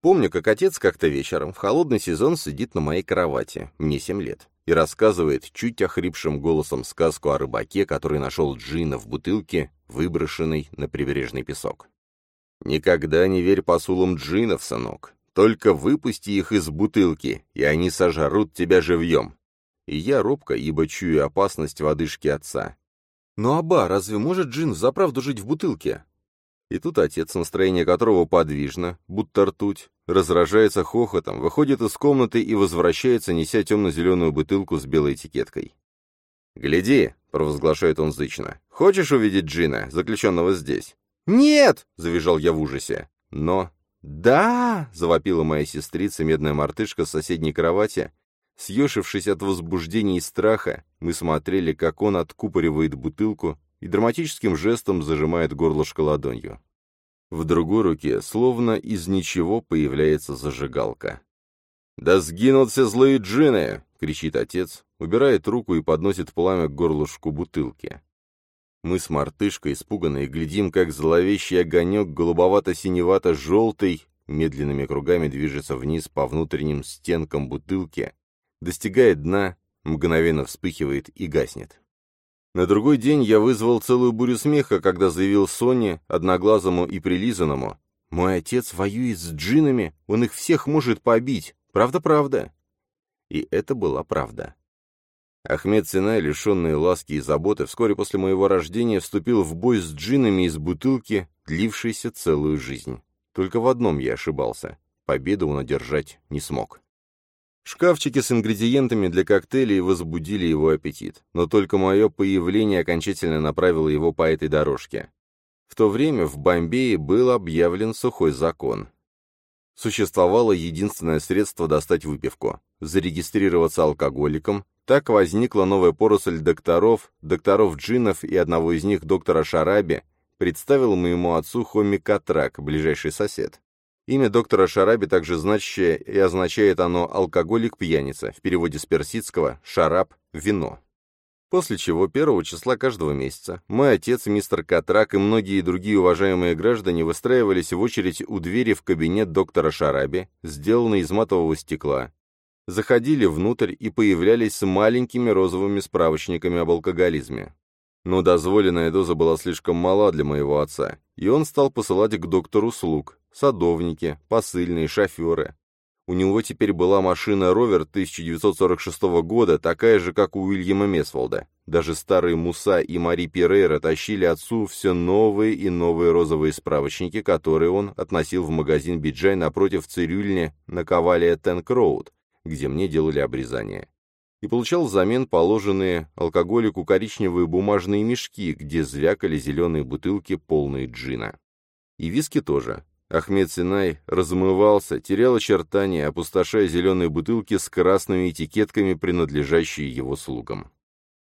Помню, как отец как-то вечером в холодный сезон сидит на моей кровати, мне семь лет и рассказывает чуть охрипшим голосом сказку о рыбаке, который нашел джина в бутылке, выброшенной на прибрежный песок. «Никогда не верь посулам джинов, сынок. Только выпусти их из бутылки, и они сожрут тебя живьем». И я робко, ибо чую опасность в одышке отца. «Но, Аба, разве может джин взаправду жить в бутылке?» И тут отец, настроение которого подвижно, будто ртуть, разражается хохотом, выходит из комнаты и возвращается, неся темно-зеленую бутылку с белой этикеткой. «Гляди», — провозглашает он зычно, — «хочешь увидеть Джина, заключенного здесь?» «Нет!» — завизжал я в ужасе. Но... «Да!» — завопила моя сестрица, медная мартышка с соседней кровати. Съешившись от возбуждения и страха, мы смотрели, как он откупоривает бутылку и драматическим жестом зажимает горлышко ладонью. В другой руке, словно из ничего, появляется зажигалка. «Да сгинут все злые джины!» — кричит отец, убирает руку и подносит пламя к горлышку бутылки. Мы с мартышкой, испуганные, глядим, как зловещий огонек голубовато-синевато-желтый медленными кругами движется вниз по внутренним стенкам бутылки, достигает дна, мгновенно вспыхивает и гаснет. На другой день я вызвал целую бурю смеха, когда заявил Соне, одноглазому и прилизанному, «Мой отец воюет с джинами, он их всех может побить. Правда-правда?» И это была правда. Ахмед Синай, лишенный ласки и заботы, вскоре после моего рождения вступил в бой с джинами из бутылки, длившейся целую жизнь. Только в одном я ошибался. Победу он одержать не смог. Шкафчики с ингредиентами для коктейлей возбудили его аппетит, но только мое появление окончательно направило его по этой дорожке. В то время в Бомбее был объявлен сухой закон. Существовало единственное средство достать выпивку – зарегистрироваться алкоголиком. Так возникла новая поросль докторов, докторов джинов и одного из них, доктора Шараби, представил моему отцу Хоми Катрак, ближайший сосед. Имя доктора Шараби также значащее и означает оно «алкоголик-пьяница», в переводе с персидского «шараб» — «вино». После чего первого числа каждого месяца мой отец, мистер Катрак и многие другие уважаемые граждане выстраивались в очередь у двери в кабинет доктора Шараби, сделанный из матового стекла, заходили внутрь и появлялись с маленькими розовыми справочниками об алкоголизме. Но дозволенная доза была слишком мала для моего отца, и он стал посылать к доктору слуг, садовники, посыльные, шоферы. У него теперь была машина «Ровер» 1946 года, такая же, как у Уильяма Месволда. Даже старые Муса и Мари Перейра тащили отцу все новые и новые розовые справочники, которые он относил в магазин Биджай напротив цирюльни на Ковалия Тенк-Роуд, где мне делали обрезание и получал взамен положенные алкоголику коричневые бумажные мешки, где звякали зеленые бутылки, полные джина. И виски тоже. Ахмед Синай размывался, терял очертания, опустошая зеленые бутылки с красными этикетками, принадлежащие его слугам.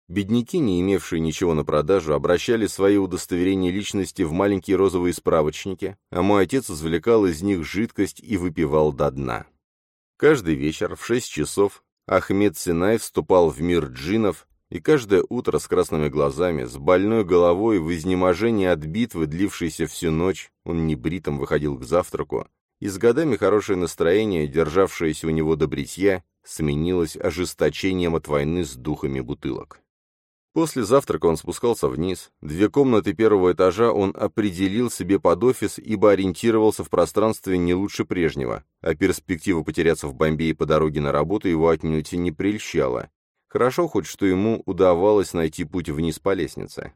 Бедняки, не имевшие ничего на продажу, обращали свои удостоверения личности в маленькие розовые справочники, а мой отец извлекал из них жидкость и выпивал до дна. Каждый вечер в шесть часов Ахмед Синай вступал в мир джинов, и каждое утро с красными глазами, с больной головой, в изнеможении от битвы, длившейся всю ночь, он небритым выходил к завтраку, и с годами хорошее настроение, державшееся у него до бритья, сменилось ожесточением от войны с духами бутылок. После завтрака он спускался вниз. Две комнаты первого этажа он определил себе под офис, ибо ориентировался в пространстве не лучше прежнего, а перспектива потеряться в Бомбее по дороге на работу его отнюдь не прельщала. Хорошо хоть, что ему удавалось найти путь вниз по лестнице.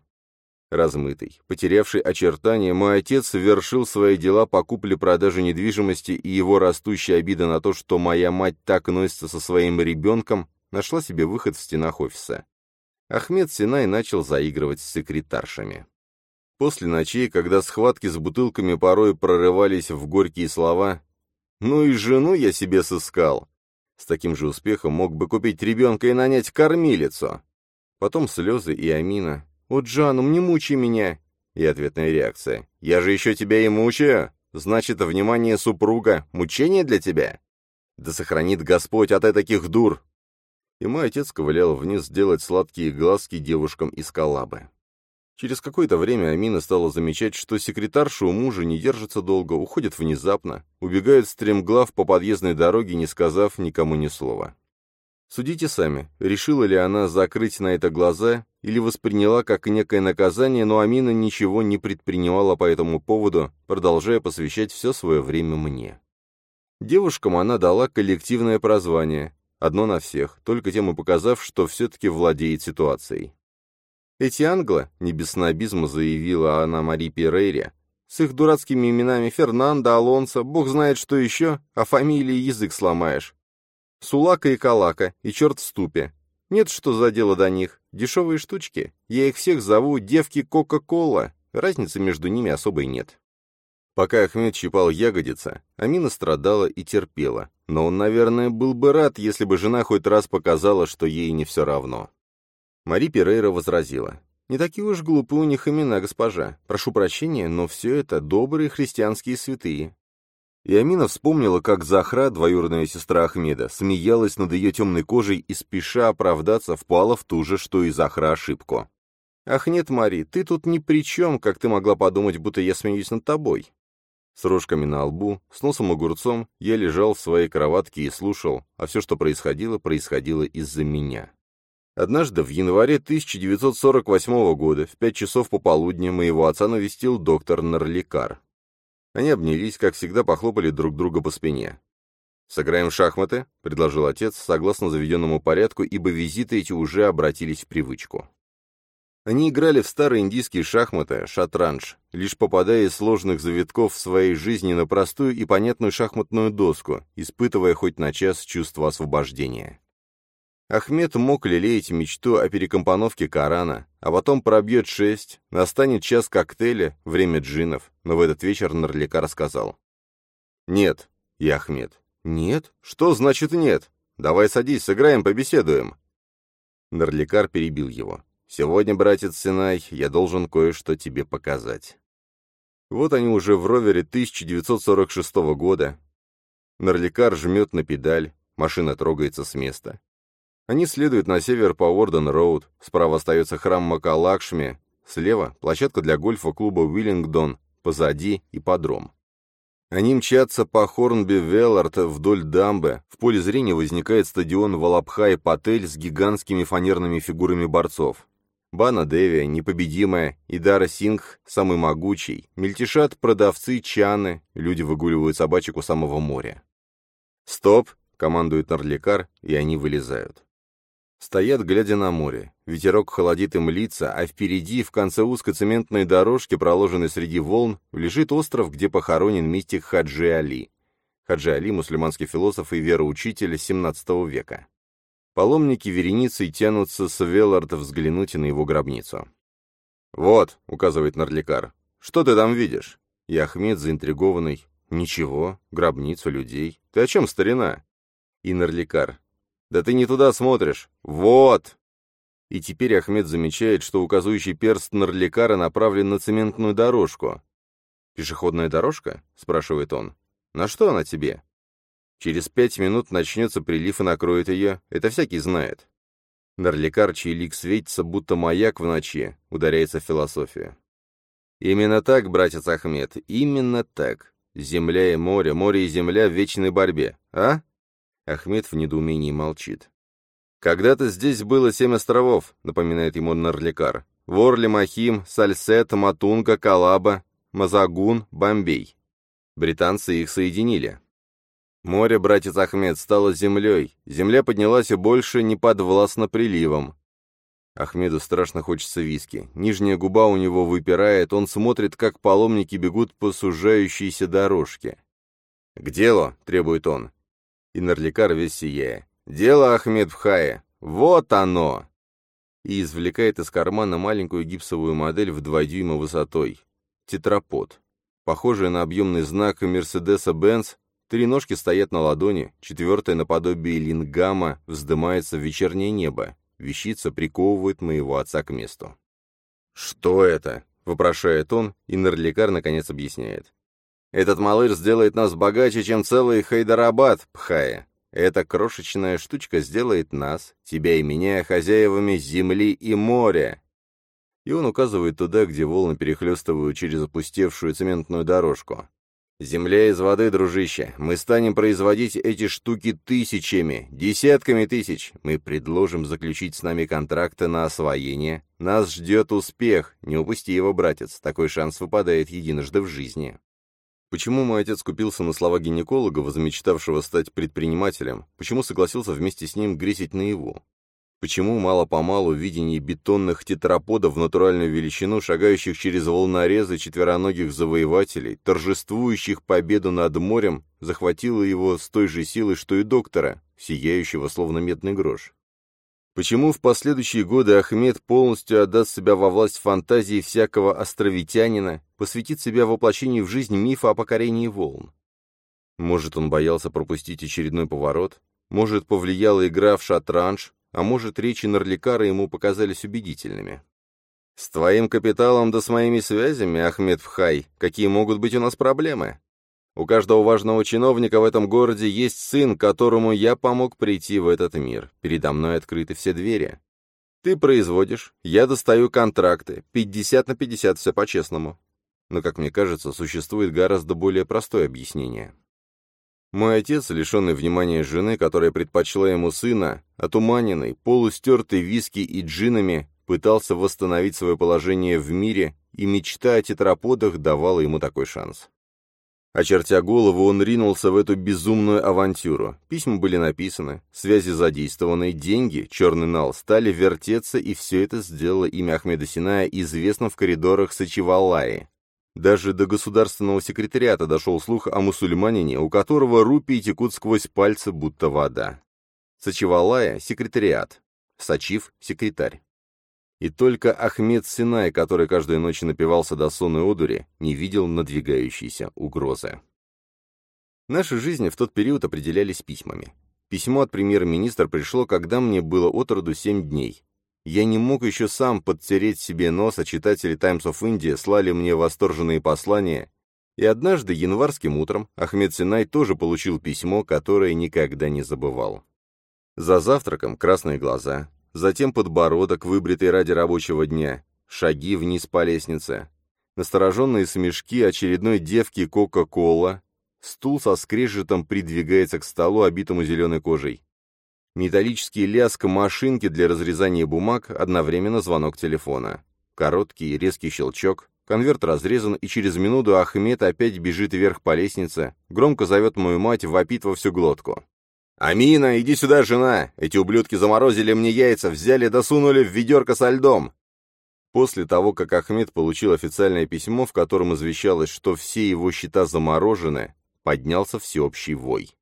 Размытый, потерявший очертания, мой отец совершил свои дела по купле-продаже недвижимости, и его растущая обида на то, что моя мать так носится со своим ребенком, нашла себе выход в стенах офиса. Ахмед Синай начал заигрывать с секретаршами. После ночей, когда схватки с бутылками порой прорывались в горькие слова «Ну и жену я себе сыскал», с таким же успехом мог бы купить ребенка и нанять кормилицу. Потом слезы и Амина «О, Джану, не мучай меня!» И ответная реакция «Я же еще тебя и мучаю! Значит, внимание супруга — мучение для тебя?» «Да сохранит Господь от таких дур! и мой отец ковылял вниз делать сладкие глазки девушкам из коллабы. Через какое-то время Амина стала замечать, что секретарша у мужа не держится долго, уходит внезапно, убегает стремглав по подъездной дороге, не сказав никому ни слова. Судите сами, решила ли она закрыть на это глаза или восприняла как некое наказание, но Амина ничего не предпринимала по этому поводу, продолжая посвящать все свое время мне. Девушкам она дала коллективное прозвание Одно на всех, только тем и показав, что все-таки владеет ситуацией. Эти англо, не без снобизма заявила она Мари Перейре, с их дурацкими именами Фернандо, Алонсо, бог знает что еще, а фамилии язык сломаешь. Сулака и Калака, и черт в ступе. Нет, что за дело до них. Дешевые штучки. Я их всех зову девки Кока-Кола. Разницы между ними особой нет. Пока Ахмед щипал ягодица, Амина страдала и терпела, но он, наверное, был бы рад, если бы жена хоть раз показала, что ей не все равно. Мари Перейра возразила. «Не такие уж глупые у них имена, госпожа. Прошу прощения, но все это добрые христианские святые». И Амина вспомнила, как Захра, двоюродная сестра Ахмеда, смеялась над ее темной кожей и, спеша оправдаться, впала в ту же, что и Захра, ошибку. «Ах нет, Мари, ты тут ни при чем, как ты могла подумать, будто я смеюсь над тобой. С рожками на лбу, с носом огурцом, я лежал в своей кроватке и слушал, а все, что происходило, происходило из-за меня. Однажды в январе 1948 года в пять часов пополудни моего отца навестил доктор Нарликар. Они обнялись, как всегда, похлопали друг друга по спине. «Сыграем в шахматы?» — предложил отец, согласно заведенному порядку, ибо визиты эти уже обратились в привычку. Они играли в старые индийские шахматы, шатранж, лишь попадая из сложных завитков в своей жизни на простую и понятную шахматную доску, испытывая хоть на час чувство освобождения. Ахмед мог лелеять мечту о перекомпоновке Корана, а потом пробьет шесть, настанет час коктейля, время джинов, но в этот вечер Нарлика рассказал. «Нет». И Ахмед. «Нет? Что значит нет? Давай садись, сыграем, побеседуем». Нарликар перебил его. «Сегодня, братец Синай, я должен кое-что тебе показать». Вот они уже в ровере 1946 года. Нарликар жмет на педаль, машина трогается с места. Они следуют на север по Уорден-Роуд, справа остается храм Макалакшми, слева — площадка для гольфа клуба Уиллингдон, позади — ипподром. Они мчатся по Хорнби-Веллард вдоль дамбы, в поле зрения возникает стадион Валабхай-Патель с гигантскими фанерными фигурами борцов. Бана Деви, непобедимая, и Дара Сингх, самый могучий, мельтешат продавцы чаны, люди выгуливают собачек у самого моря. «Стоп!» — командует Нарликар, и они вылезают. Стоят, глядя на море. Ветерок холодит им лица, а впереди, в конце узкой цементной дорожки, проложенной среди волн, лежит остров, где похоронен мистик Хаджи Али. Хаджи Али – мусульманский философ и вероучитель XVII века. Паломники вереницей тянутся с Велларда взглянуть на его гробницу. «Вот», — указывает Нарликар, — «что ты там видишь?» И Ахмед, заинтригованный, «Ничего, гробницу людей. Ты о чем, старина?» И Нарликар, «Да ты не туда смотришь! Вот!» И теперь Ахмед замечает, что указывающий перст Нарликара направлен на цементную дорожку. «Пешеходная дорожка?» — спрашивает он. «На что она тебе?» Через пять минут начнется прилив и накроет ее, это всякий знает. Нарликар, чей лик светится, будто маяк в ночи, ударяется в философию. Именно так, братец Ахмед, именно так. Земля и море, море и земля в вечной борьбе, а? Ахмед в недоумении молчит. «Когда-то здесь было семь островов», — напоминает ему Нарликар. «Ворли, Махим, Сальсет, Матунга, Калаба, Мазагун, Бомбей. Британцы их соединили. Море, братец Ахмед, стало землей. Земля поднялась и больше не подвластна приливам. Ахмеду страшно хочется виски. Нижняя губа у него выпирает, он смотрит, как паломники бегут по сужающейся дорожке. «К делу!» — требует он. И Нарликар весь сияя. «Дело Ахмед Бхая! Вот оно!» И извлекает из кармана маленькую гипсовую модель в 2 дюйма высотой. Тетрапод. Похожая на объемный знак Мерседеса-Бенц, три ножки стоят на ладони, четвертая наподобие лингама вздымается в вечернее небо. Вещица приковывает моего отца к месту. «Что это?» — вопрошает он, и Нарликар наконец объясняет. Этот малыш сделает нас богаче, чем целый Хайдарабад, Пхая. Эта крошечная штучка сделает нас, тебя и меня, хозяевами земли и моря. И он указывает туда, где волны перехлестывают через опустевшую цементную дорожку. Земля из воды, дружище. Мы станем производить эти штуки тысячами, десятками тысяч. Мы предложим заключить с нами контракты на освоение. Нас ждет успех. Не упусти его, братец. Такой шанс выпадает единожды в жизни. Почему мой отец купился на слова гинеколога, возмечтавшего стать предпринимателем? Почему согласился вместе с ним грезить наяву? Почему мало-помалу видение бетонных тетраподов в натуральную величину, шагающих через волнорезы четвероногих завоевателей, торжествующих победу над морем, захватило его с той же силой, что и доктора, сияющего словно медный грош? Почему в последующие годы Ахмед полностью отдаст себя во власть фантазии всякого островитянина, посвятит себя воплощению в жизнь мифа о покорении волн? Может, он боялся пропустить очередной поворот? Может, повлияла игра в шатранж? А может, речи Нарликара ему показались убедительными? «С твоим капиталом да с моими связями, Ахмед Фхай, какие могут быть у нас проблемы?» У каждого важного чиновника в этом городе есть сын, которому я помог прийти в этот мир. Передо мной открыты все двери. Ты производишь, я достаю контракты, 50 на 50, все по-честному. Но, как мне кажется, существует гораздо более простое объяснение. Мой отец, лишенный внимания жены, которая предпочла ему сына, отуманенный, полустертый виски и джинами, пытался восстановить свое положение в мире, и мечта о тетраподах давала ему такой шанс. Очертя голову, он ринулся в эту безумную авантюру. Письма были написаны, связи задействованы, деньги, черный нал, стали вертеться, и все это сделало имя Ахмеда Синая известным в коридорах Сачивалаи. Даже до государственного секретариата дошел слух о мусульманине, у которого рупии текут сквозь пальцы, будто вода. Сачивалая — секретариат. Сачив — секретарь. И только Ахмед Синай, который каждую ночь напивался до сонной одури, не видел надвигающейся угрозы. Наши жизни в тот период определялись письмами. Письмо от премьер-министра пришло, когда мне было от роду семь дней. Я не мог еще сам подтереть себе нос, а читатели Times of India слали мне восторженные послания, и однажды, январским утром, Ахмед Синай тоже получил письмо, которое никогда не забывал. За завтраком красные глаза, затем подбородок, выбритый ради рабочего дня, шаги вниз по лестнице, настороженные смешки очередной девки Кока-Кола, стул со скрежетом придвигается к столу, обитому зеленой кожей. Металлический лязг машинки для разрезания бумаг, одновременно звонок телефона. Короткий резкий щелчок, конверт разрезан, и через минуту Ахмед опять бежит вверх по лестнице, громко зовет мою мать, вопит во всю глотку. «Амина, иди сюда, жена! Эти ублюдки заморозили мне яйца, взяли досунули в ведерко со льдом!» После того, как Ахмед получил официальное письмо, в котором извещалось, что все его счета заморожены, поднялся всеобщий вой.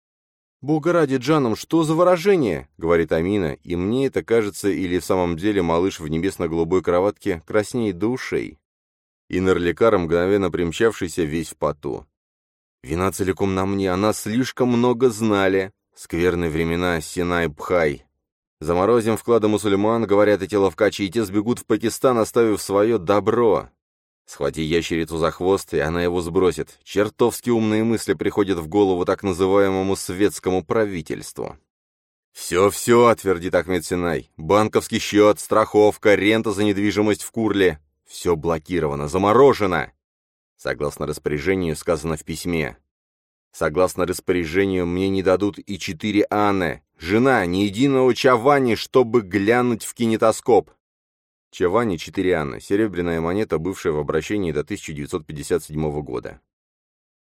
«Бога ради, Джаном, что за выражение?» — говорит Амина, и мне это кажется, или в самом деле малыш в небесно-голубой кроватке краснеет до ушей. И Нарликар, мгновенно примчавшийся весь в поту. «Вина целиком на мне, она слишком много знали. Скверные времена, Синай-Бхай. Заморозим вклады мусульман, говорят эти ловкачи, и те сбегут в Пакистан, оставив свое добро. Схвати ящерицу за хвост, и она его сбросит. Чертовски умные мысли приходят в голову так называемому светскому правительству. «Все-все», — твердит Ахмед Синай. «Банковский счет, страховка, рента за недвижимость в Курле. Все блокировано, заморожено». Согласно распоряжению, сказано в письме. Согласно распоряжению, мне не дадут и четыре Анны, жена, ни единого Чавани, чтобы глянуть в кинетоскоп. Чавани четыре Анны, серебряная монета, бывшая в обращении до 1957 года.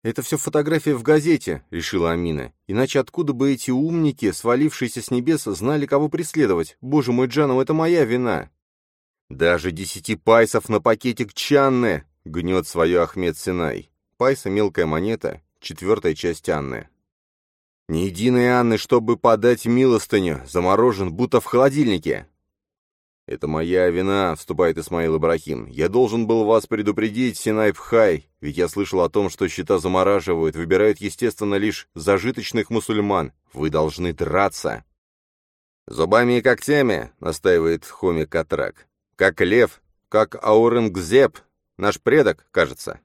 «Это все фотография в газете», — решила Амина. «Иначе откуда бы эти умники, свалившиеся с небес, знали, кого преследовать? Боже мой, Джанов, это моя вина!» «Даже десяти пайсов на пакетик Чанны!» — гнет свое Ахмед Синай. Пайса — мелкая монета, четвертая часть Анны. «Ни единой Анны, чтобы подать милостыню, заморожен, будто в холодильнике!» «Это моя вина», — вступает Исмаил Ибрахим. «Я должен был вас предупредить, Синай Пхай, ведь я слышал о том, что счета замораживают, выбирают, естественно, лишь зажиточных мусульман. Вы должны драться». «Зубами и когтями», — настаивает Хоми Катрак. «Как лев, как Аурангзеб, наш предок, кажется».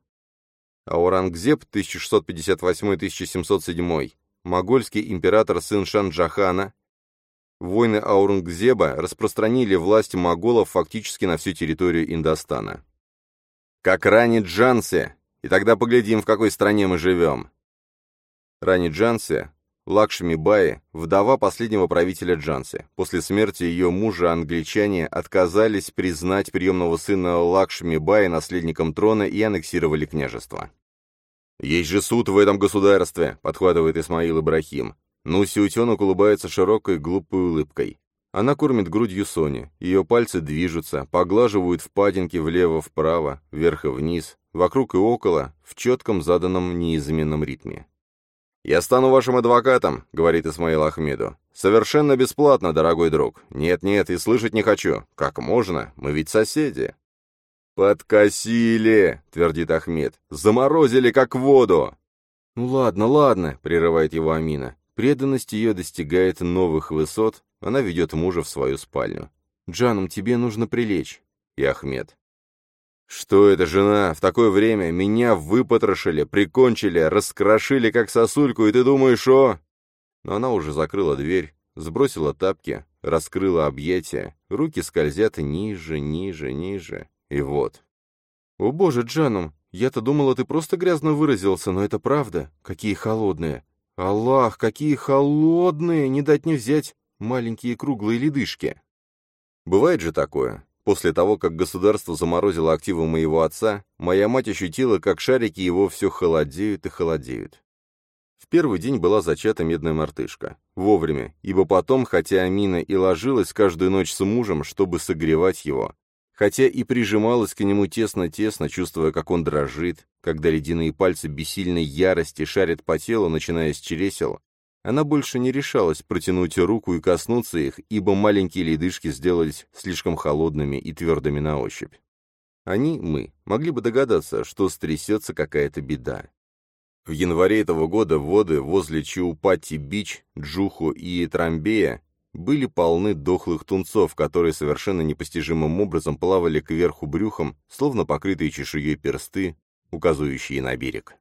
Аурангзеб 1658-1707, могольский император сын Шан-Джахана, войны Аурангзеба распространили власть моголов фактически на всю территорию Индостана. Как Рани Джансе, и тогда поглядим, в какой стране мы живем. Рани Джансе, Лакшми Баи, вдова последнего правителя Джанси. После смерти ее мужа англичане отказались признать приемного сына Лакшми Баи наследником трона и аннексировали княжество. «Есть же суд в этом государстве», — подхватывает Исмаил Ибрахим. Нуси утенок улыбается широкой глупой улыбкой. Она кормит грудью Сони. Ее пальцы движутся, поглаживают впадинки влево-вправо, вверх и вниз, вокруг и около, в четком заданном неизменном ритме. «Я стану вашим адвокатом», — говорит Исмаил Ахмеду. «Совершенно бесплатно, дорогой друг. Нет-нет, и слышать не хочу. Как можно? Мы ведь соседи». «Подкосили!» — твердит Ахмед. «Заморозили, как воду!» «Ну ладно, ладно», — прерывает его Амина. Преданность ее достигает новых высот, она ведет мужа в свою спальню. «Джаном, тебе нужно прилечь». И Ахмед. «Что это, жена? В такое время меня выпотрошили, прикончили, раскрошили, как сосульку, и ты думаешь, о...» Но она уже закрыла дверь, сбросила тапки, раскрыла объятия, руки скользят ниже, ниже, ниже, и вот. «О боже, Джаном, я-то думала, ты просто грязно выразился, но это правда. Какие холодные. Аллах, какие холодные, не дать не взять, маленькие круглые ледышки». Бывает же такое. После того, как государство заморозило активы моего отца, моя мать ощутила, как шарики его все холодеют и холодеют. В первый день была зачата медная мартышка. Вовремя, ибо потом, хотя Амина и ложилась каждую ночь с мужем, чтобы согревать его, хотя и прижималась к нему тесно-тесно, чувствуя, как он дрожит, когда ледяные пальцы бессильной ярости шарят по телу, начиная с чресел, она больше не решалась протянуть руку и коснуться их, ибо маленькие ледышки сделались слишком холодными и твердыми на ощупь. Они, мы, могли бы догадаться, что стрясется какая-то беда. В январе этого года воды возле Чаупати-Бич, Джуху и Трамбея были полны дохлых тунцов, которые совершенно непостижимым образом плавали кверху брюхом, словно покрытые чешуей персты, указывающие на берег.